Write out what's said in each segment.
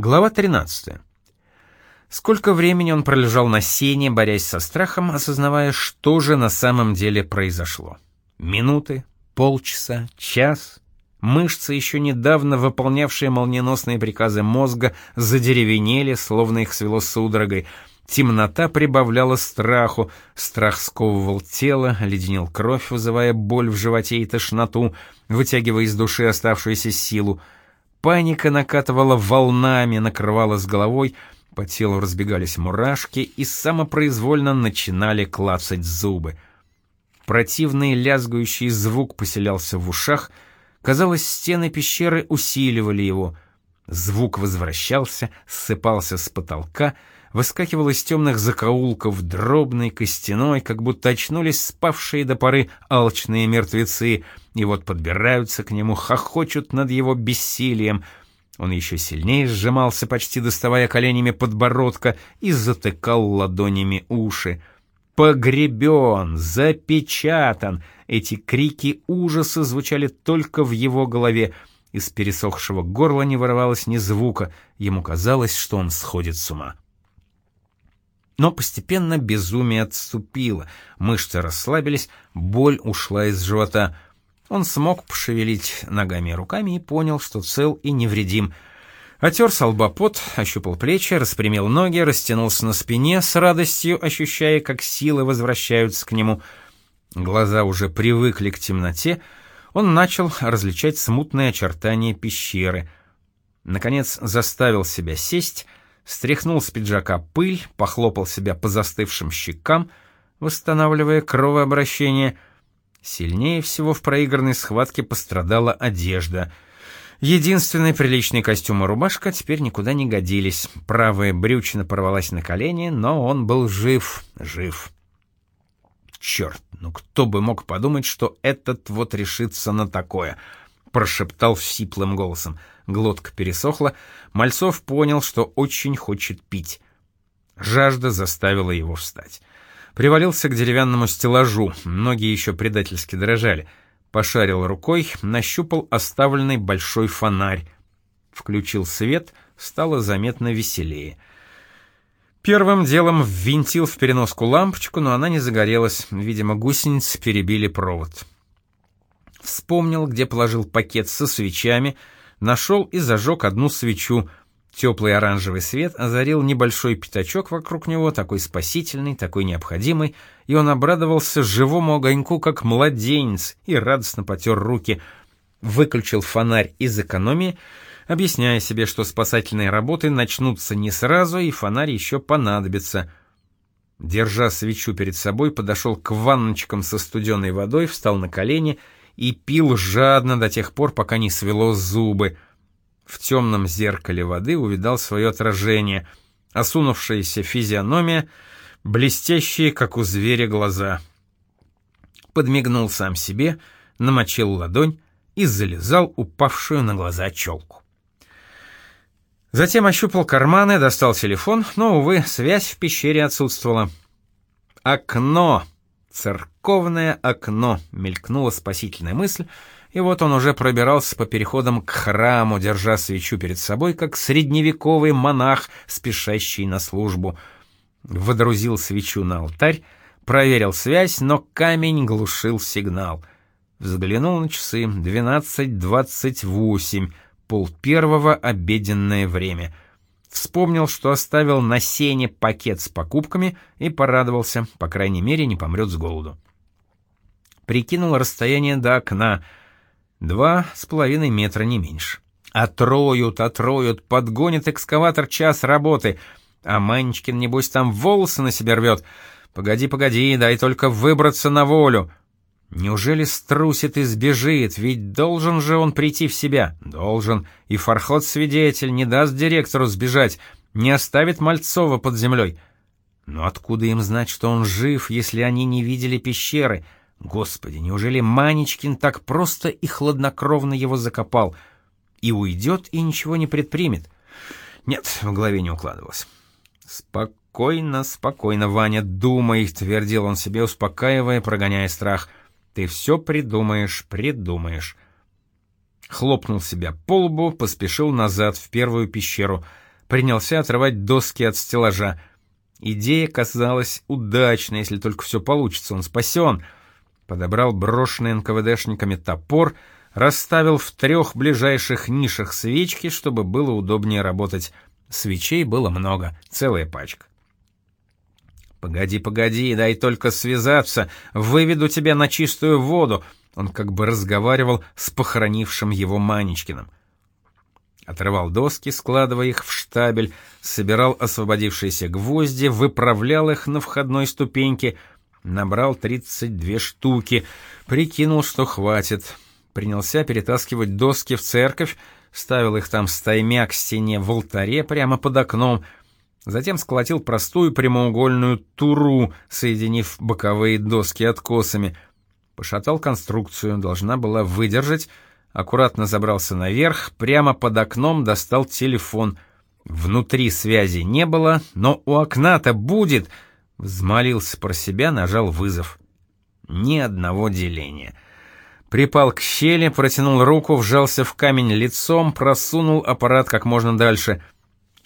Глава 13. Сколько времени он пролежал на сене, борясь со страхом, осознавая, что же на самом деле произошло. Минуты, полчаса, час. Мышцы, еще недавно выполнявшие молниеносные приказы мозга, задеревенели, словно их свело судорогой. Темнота прибавляла страху, страх сковывал тело, леденил кровь, вызывая боль в животе и тошноту, вытягивая из души оставшуюся силу — Паника накатывала волнами, накрывала с головой, по телу разбегались мурашки и самопроизвольно начинали клацать зубы. Противный лязгающий звук поселялся в ушах, казалось, стены пещеры усиливали его. Звук возвращался, ссыпался с потолка — выскакивал из темных закоулков, дробный, костяной, как будто очнулись спавшие до поры алчные мертвецы, и вот подбираются к нему, хохочут над его бессилием. Он еще сильнее сжимался, почти доставая коленями подбородка, и затыкал ладонями уши. «Погребен! Запечатан!» Эти крики ужаса звучали только в его голове. Из пересохшего горла не вырывалось ни звука. Ему казалось, что он сходит с ума. Но постепенно безумие отступило, мышцы расслабились, боль ушла из живота. Он смог пошевелить ногами и руками и понял, что цел и невредим. Отер с ощупал плечи, распрямил ноги, растянулся на спине с радостью, ощущая, как силы возвращаются к нему. Глаза уже привыкли к темноте, он начал различать смутные очертания пещеры. Наконец заставил себя сесть — стряхнул с пиджака пыль, похлопал себя по застывшим щекам, восстанавливая кровообращение. Сильнее всего в проигранной схватке пострадала одежда. Единственный приличный костюм и рубашка теперь никуда не годились. Правая брючина порвалась на колени, но он был жив, жив. Черт, ну кто бы мог подумать, что этот вот решится на такое —— прошептал сиплым голосом. Глотка пересохла. Мальцов понял, что очень хочет пить. Жажда заставила его встать. Привалился к деревянному стеллажу, ноги еще предательски дрожали. Пошарил рукой, нащупал оставленный большой фонарь. Включил свет, стало заметно веселее. Первым делом ввинтил в переноску лампочку, но она не загорелась. Видимо, гусеницы перебили провод. Вспомнил, где положил пакет со свечами, нашел и зажег одну свечу. Теплый оранжевый свет озарил небольшой пятачок вокруг него, такой спасительный, такой необходимый, и он обрадовался живому огоньку, как младенец, и радостно потер руки. Выключил фонарь из экономии, объясняя себе, что спасательные работы начнутся не сразу, и фонарь еще понадобится. Держа свечу перед собой, подошел к ванночкам со студеной водой, встал на колени — и пил жадно до тех пор, пока не свело зубы. В темном зеркале воды увидал свое отражение, осунувшаяся физиономия, блестящие, как у зверя, глаза. Подмигнул сам себе, намочил ладонь и залезал упавшую на глаза челку. Затем ощупал карманы, достал телефон, но, увы, связь в пещере отсутствовала. «Окно!» «Церковное окно», — мелькнула спасительная мысль, и вот он уже пробирался по переходам к храму, держа свечу перед собой, как средневековый монах, спешащий на службу. Водрузил свечу на алтарь, проверил связь, но камень глушил сигнал. Взглянул на часы — 12.28, пол первого обеденное время — Вспомнил, что оставил на сене пакет с покупками и порадовался, по крайней мере, не помрет с голоду. Прикинул расстояние до окна. Два с половиной метра, не меньше. Отроют, отроют, подгонит экскаватор час работы. А Манечкин, небось, там волосы на себя рвет. Погоди, погоди, дай только выбраться на волю. Неужели струсит и сбежит? Ведь должен же он прийти в себя. Должен. И Фархот свидетель не даст директору сбежать, не оставит Мальцова под землей. Но откуда им знать, что он жив, если они не видели пещеры? Господи, неужели Манечкин так просто и хладнокровно его закопал? И уйдет, и ничего не предпримет? Нет, в голове не укладывалось. «Спокойно, спокойно, Ваня, думай», — твердил он себе, успокаивая, прогоняя страх — ты все придумаешь, придумаешь. Хлопнул себя по лбу, поспешил назад в первую пещеру. принялся отрывать доски от стеллажа. Идея казалась удачной, если только все получится, он спасен. Подобрал брошенный НКВДшниками топор, расставил в трех ближайших нишах свечки, чтобы было удобнее работать. Свечей было много, целая пачка. «Погоди, погоди, дай только связаться, выведу тебя на чистую воду», он как бы разговаривал с похоронившим его Манечкиным. Отрывал доски, складывая их в штабель, собирал освободившиеся гвозди, выправлял их на входной ступеньке, набрал 32 штуки, прикинул, что хватит. Принялся перетаскивать доски в церковь, ставил их там стаймя к стене в алтаре прямо под окном — Затем сколотил простую прямоугольную туру, соединив боковые доски откосами. Пошатал конструкцию, должна была выдержать. Аккуратно забрался наверх, прямо под окном достал телефон. Внутри связи не было, но у окна-то будет. Взмолился про себя, нажал вызов. Ни одного деления. Припал к щели, протянул руку, вжался в камень лицом, просунул аппарат как можно дальше —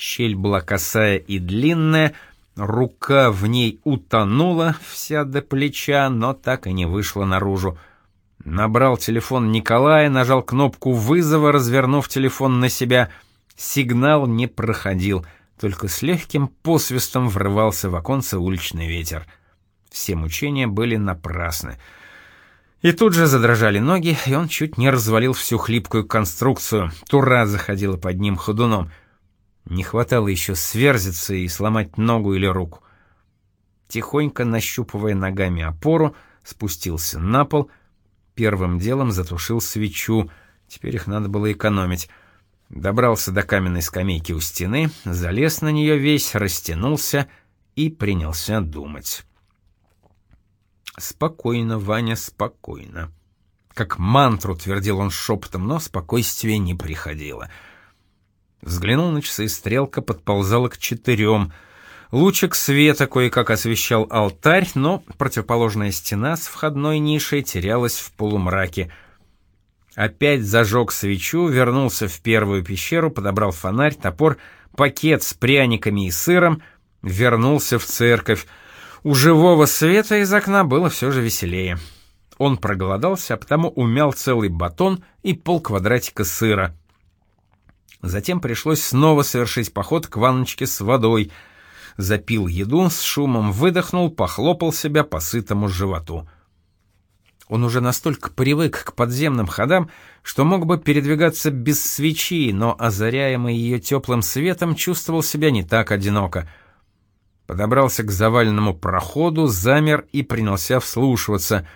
Щель была косая и длинная, рука в ней утонула вся до плеча, но так и не вышла наружу. Набрал телефон Николая, нажал кнопку вызова, развернув телефон на себя. Сигнал не проходил, только с легким посвистом врывался в оконце уличный ветер. Все мучения были напрасны. И тут же задрожали ноги, и он чуть не развалил всю хлипкую конструкцию. Тура заходила под ним ходуном — не хватало еще сверзиться и сломать ногу или руку. Тихонько нащупывая ногами опору, спустился на пол, первым делом затушил свечу, теперь их надо было экономить. Добрался до каменной скамейки у стены, залез на нее весь, растянулся и принялся думать. «Спокойно, Ваня, спокойно». Как мантру твердил он шепотом, но спокойствие не приходило — Взглянул на часы, стрелка подползала к четырем. Лучик света кое-как освещал алтарь, но противоположная стена с входной нишей терялась в полумраке. Опять зажег свечу, вернулся в первую пещеру, подобрал фонарь, топор, пакет с пряниками и сыром, вернулся в церковь. У живого света из окна было все же веселее. Он проголодался, а потому умял целый батон и полквадратика сыра. Затем пришлось снова совершить поход к ванночке с водой. Запил еду, с шумом выдохнул, похлопал себя по сытому животу. Он уже настолько привык к подземным ходам, что мог бы передвигаться без свечи, но, озаряемый ее теплым светом, чувствовал себя не так одиноко. Подобрался к заваленному проходу, замер и принялся вслушиваться.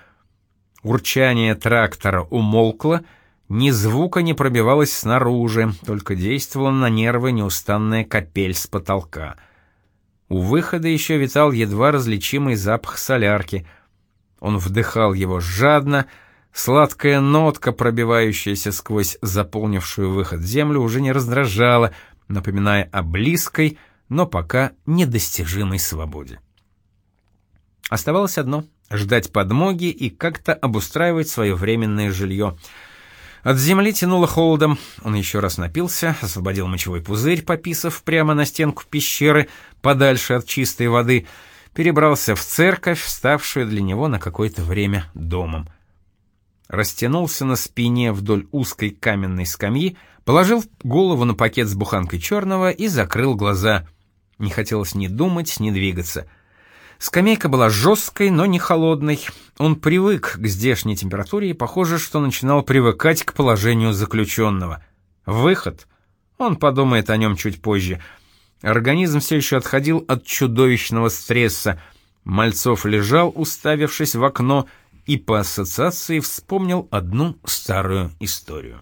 Урчание трактора умолкло — ни звука не пробивалось снаружи, только действовала на нервы неустанная капель с потолка. У выхода еще витал едва различимый запах солярки. Он вдыхал его жадно, сладкая нотка, пробивающаяся сквозь заполнившую выход землю, уже не раздражала, напоминая о близкой, но пока недостижимой свободе. Оставалось одно — ждать подмоги и как-то обустраивать свое временное жилье — от земли тянуло холодом. Он еще раз напился, освободил мочевой пузырь, пописав прямо на стенку пещеры, подальше от чистой воды, перебрался в церковь, ставшую для него на какое-то время домом. Растянулся на спине вдоль узкой каменной скамьи, положил голову на пакет с буханкой черного и закрыл глаза. Не хотелось ни думать, ни двигаться. Скамейка была жесткой, но не холодной. Он привык к здешней температуре и, похоже, что начинал привыкать к положению заключенного. Выход. Он подумает о нем чуть позже. Организм все еще отходил от чудовищного стресса. Мальцов лежал, уставившись в окно, и по ассоциации вспомнил одну старую историю.